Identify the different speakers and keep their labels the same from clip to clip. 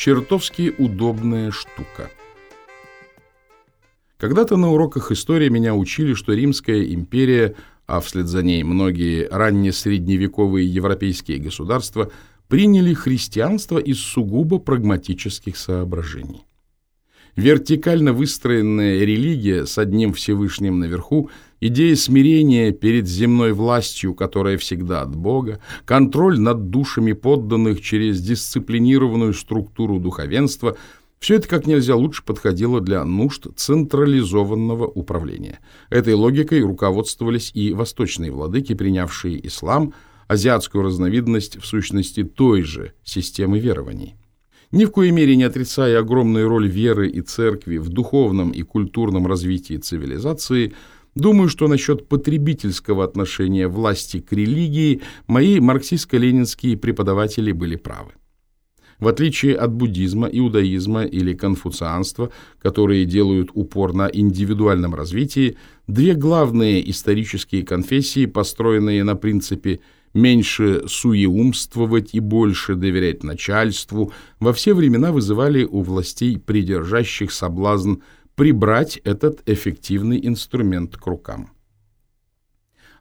Speaker 1: чертовски удобная штука. Когда-то на уроках истории меня учили, что Римская империя, а вслед за ней многие раннесредневековые европейские государства, приняли христианство из сугубо прагматических соображений. Вертикально выстроенная религия с одним Всевышним наверху, идея смирения перед земной властью, которая всегда от Бога, контроль над душами подданных через дисциплинированную структуру духовенства – все это как нельзя лучше подходило для нужд централизованного управления. Этой логикой руководствовались и восточные владыки, принявшие ислам, азиатскую разновидность в сущности той же системы верований ни в коей мере не отрицая огромную роль веры и церкви в духовном и культурном развитии цивилизации, думаю, что насчет потребительского отношения власти к религии мои марксистско-ленинские преподаватели были правы. В отличие от буддизма, иудаизма или конфуцианства, которые делают упор на индивидуальном развитии, две главные исторические конфессии, построенные на принципе – меньше суеумствовать и больше доверять начальству, во все времена вызывали у властей придержащих соблазн прибрать этот эффективный инструмент к рукам.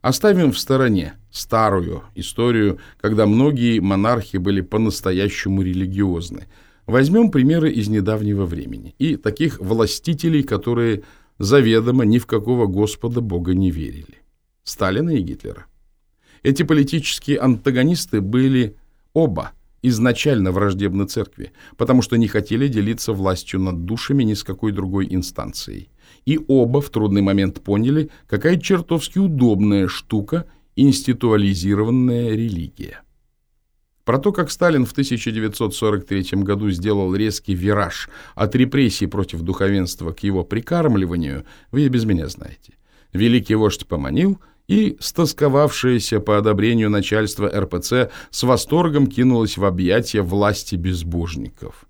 Speaker 1: Оставим в стороне старую историю, когда многие монархи были по-настоящему религиозны. Возьмем примеры из недавнего времени и таких властителей, которые заведомо ни в какого Господа Бога не верили. Сталина и Гитлера. Эти политические антагонисты были оба изначально враждебны церкви, потому что не хотели делиться властью над душами ни с какой другой инстанцией. И оба в трудный момент поняли, какая чертовски удобная штука институализированная религия. Про то, как Сталин в 1943 году сделал резкий вираж от репрессий против духовенства к его прикармливанию, вы и без меня знаете. Великий вождь поманил, и стосковавшаяся по одобрению начальства РПЦ с восторгом кинулась в объятия власти безбожников.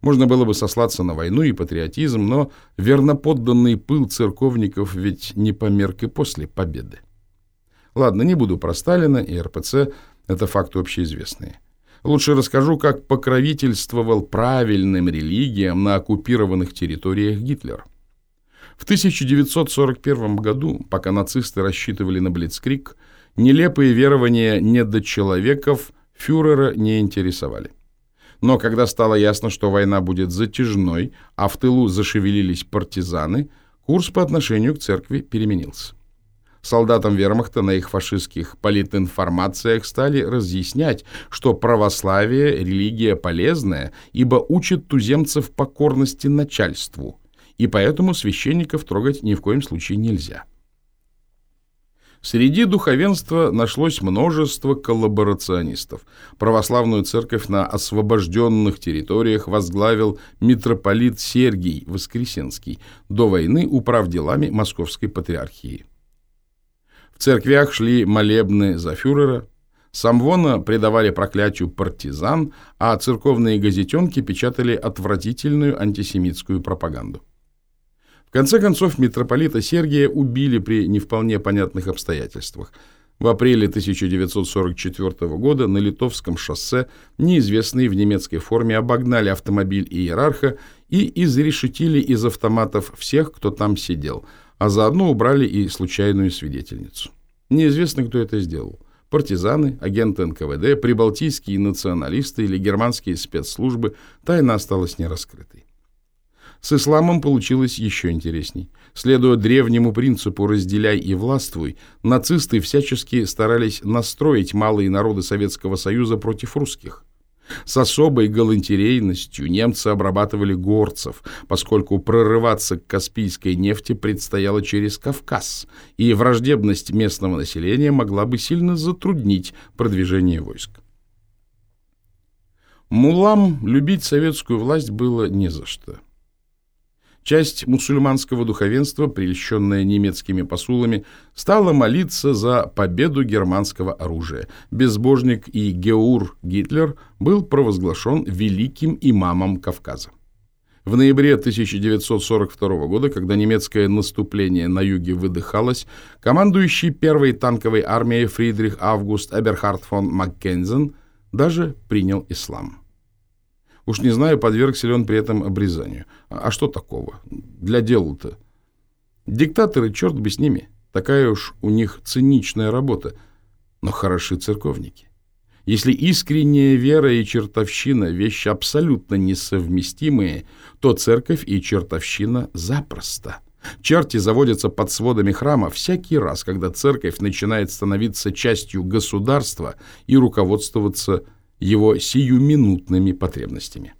Speaker 1: Можно было бы сослаться на войну и патриотизм, но верноподданный пыл церковников ведь не померк и после победы. Ладно, не буду про Сталина и РПЦ, это факты общеизвестные. Лучше расскажу, как покровительствовал правильным религиям на оккупированных территориях Гитлер – в 1941 году, пока нацисты рассчитывали на Блицкрик, нелепые верования недочеловеков фюрера не интересовали. Но когда стало ясно, что война будет затяжной, а в тылу зашевелились партизаны, курс по отношению к церкви переменился. Солдатам вермахта на их фашистских политинформациях стали разъяснять, что православие – религия полезная, ибо учит туземцев покорности начальству – и поэтому священников трогать ни в коем случае нельзя. Среди духовенства нашлось множество коллаборационистов. Православную церковь на освобожденных территориях возглавил митрополит Сергий Воскресенский, до войны управ делами Московской патриархии. В церквях шли молебны за фюрера, Самвона предавали проклятию партизан, а церковные газетенки печатали отвратительную антисемитскую пропаганду конце концов, митрополита Сергия убили при не вполне понятных обстоятельствах. В апреле 1944 года на Литовском шоссе неизвестные в немецкой форме обогнали автомобиль иерарха и изрешетили из автоматов всех, кто там сидел, а заодно убрали и случайную свидетельницу. Неизвестно, кто это сделал. Партизаны, агенты НКВД, прибалтийские националисты или германские спецслужбы, тайна осталась нераскрытой. С исламом получилось еще интересней. Следуя древнему принципу «разделяй и властвуй», нацисты всячески старались настроить малые народы Советского Союза против русских. С особой галантерейностью немцы обрабатывали горцев, поскольку прорываться к Каспийской нефти предстояло через Кавказ, и враждебность местного населения могла бы сильно затруднить продвижение войск. Мулам любить советскую власть было не за что. Часть мусульманского духовенства, прельщенная немецкими посулами, стала молиться за победу германского оружия. Безбожник и Геур Гитлер был провозглашен великим имамом Кавказа. В ноябре 1942 года, когда немецкое наступление на юге выдыхалось, командующий первой танковой армией Фридрих Август Эберхард фон Маккензен даже принял ислам. Уж не знаю, подвергся ли он при этом обрезанию. А что такого? Для дела-то. Диктаторы, черт бы с ними. Такая уж у них циничная работа. Но хороши церковники. Если искренняя вера и чертовщина – вещи абсолютно несовместимые, то церковь и чертовщина запросто. Черти заводятся под сводами храма всякий раз, когда церковь начинает становиться частью государства и руководствоваться его сиюминутными потребностями.